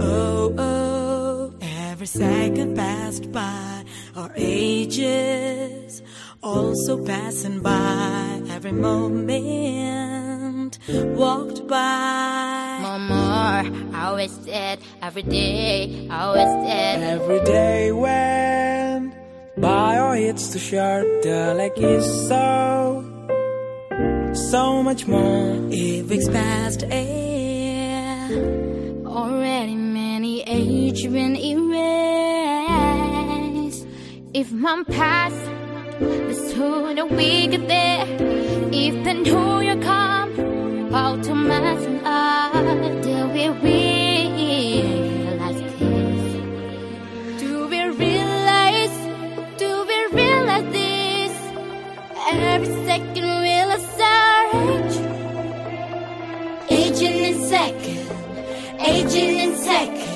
Oh, oh, every second passed by, our ages also passing by, every moment walked by. Mama, I always said every day, I always said Every day went by, or it's too short. The like is so, so much more. Eight weeks past air. Already many age been erased. If my past was who the we get there, if then who you come, how to mess up, till we realize this. Do we realize? Do we realize this? Every second our age, aging in second, aging in second.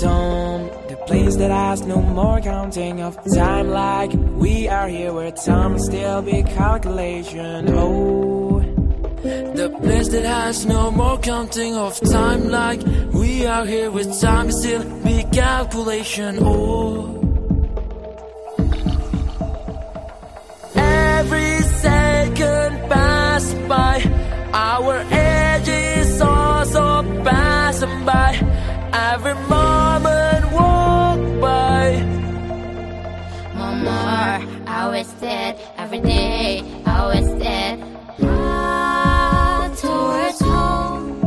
The place that has no more counting of time. Like we are here, where time still be calculation. Oh, The place that has no more counting of time like we are here with time still big calculation oh Every second pass by our is also passing by every moment Mama, I always said every day, I said, ah, towards home.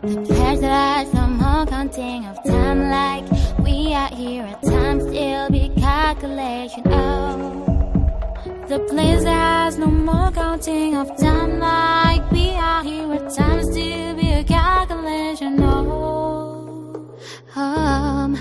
The place that no more counting of time, like we are here at time still be calculation. Oh, the place that has no more counting of time, like we are here at time still be a calculation. Oh, um.